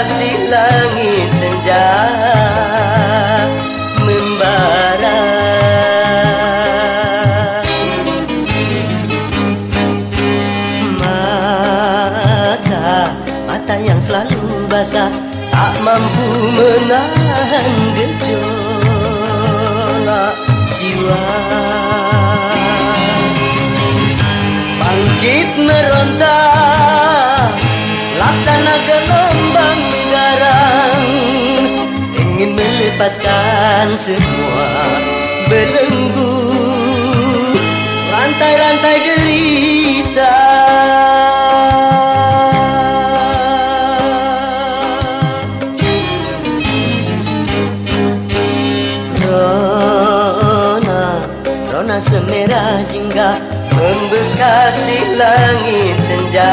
Membekas di langit senja Membara. Mata Mata yang selalu basah Tak mampu menahan gejolak jiwa. Bangkit meronta Ingin melepaskan semua belenggu. Rantai-rantai derita. Rona, Rona semerah jingga membekas di langit senja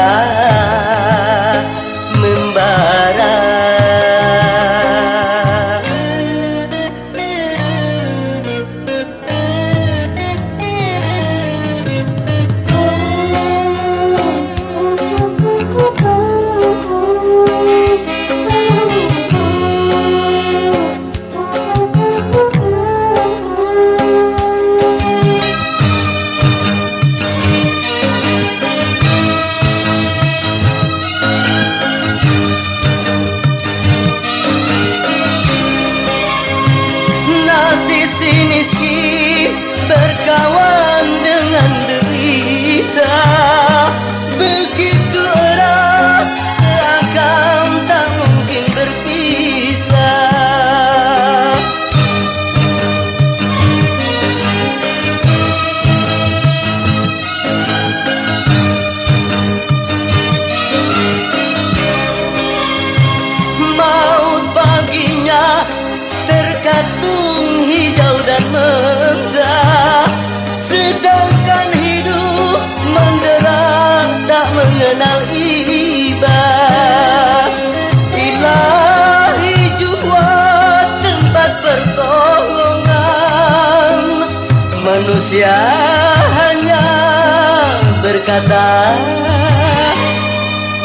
berkata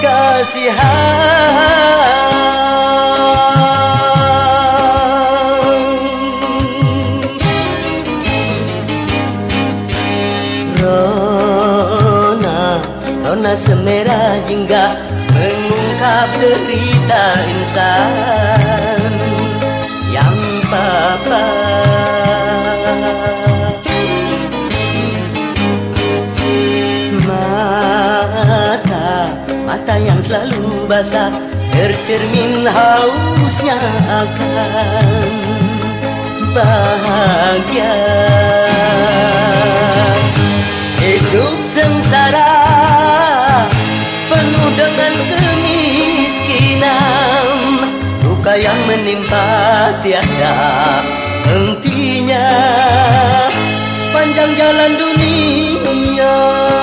kasihan. Rona semerah jingga mengungkap derita insan. Yang papa selalu basah tercermin hausnya akan bahagia. Hidup sengsara penuh dengan kemiskinan. Luka yang menimpa tiada hentinya. Sepanjang jalan dunia